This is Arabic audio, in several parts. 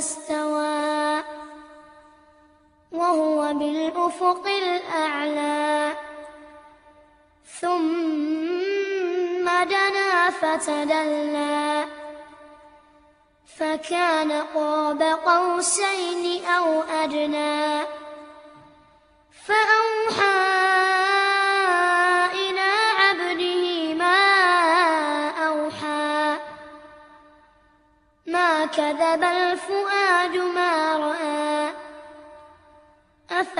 فاستوى وهو بالأفق الأعلى. ثم دنا فتدلى فكان قاب قوسين أو أدنى.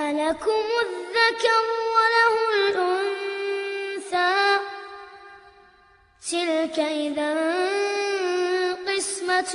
ألكم الذكر وله الأنثى. تلك إذا قسمة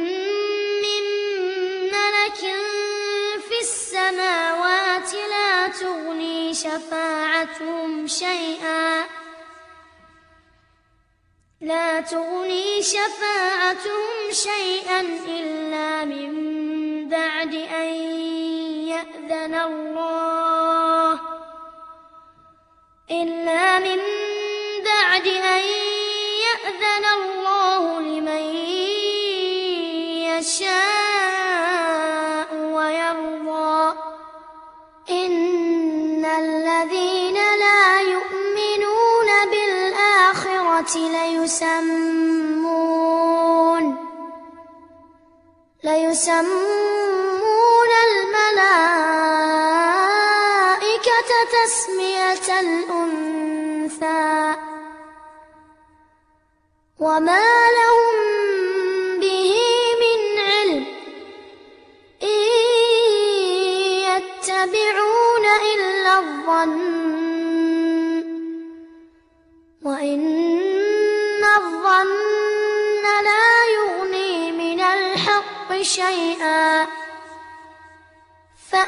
شفاعتهم شيئا. لا تغني شفاعتهم شيئا إلا من بعد أن يأذن الله. إلا من بعد أن يأذن الله. ليسمون ليسمون الملائكة تسمية الأنثى. وما لهم به من علم إن يتبعون إلا الظن.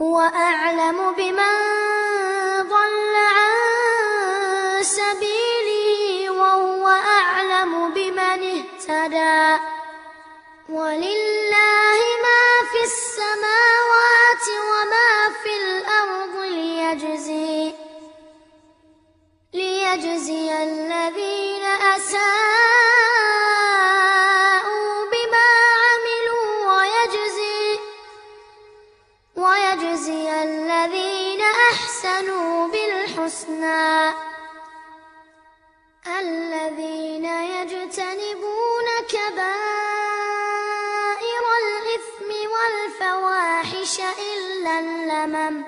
هو أعلم بمن ضل عن سبيله وهو أعلم بمن اهتدى. ولله بالحسنى الذين يجتنبون كبائر الإثم والفواحش إلا اللمم.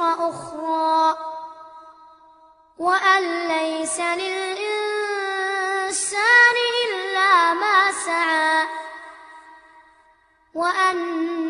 أخرى وأن ليس للإنسان إلا ما سعى. وأن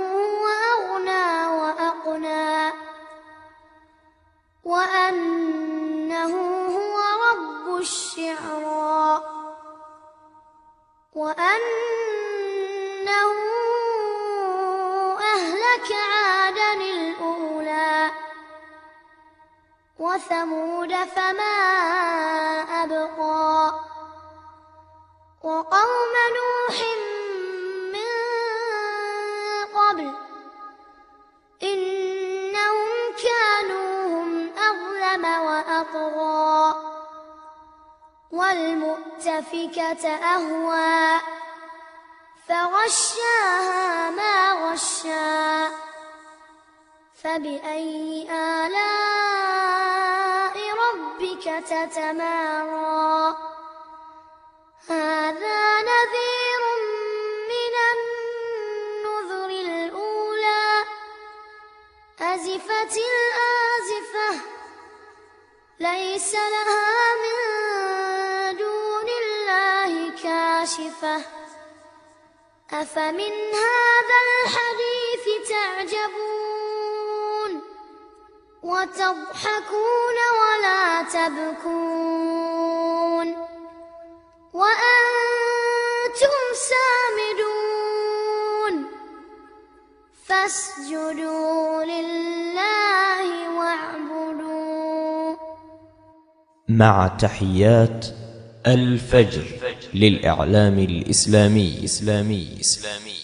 وأنه هو رب الشعرى. وأنه أهلك عادا الأولى. وثمود فما أبقى. وقوم نوح والمؤتفكة أهوى. فغشاها ما غشا. فبأي آلاء ربك تتمارى. كاشفة. أفمن هذا الحديث تعجبون؟ وتضحكون ولا تبكون؟ وأنتم سامدون. فاسجدوا لله واعبدوا. مع تحيات الفجر. للإعلام الإسلامي إسلامي إسلامي.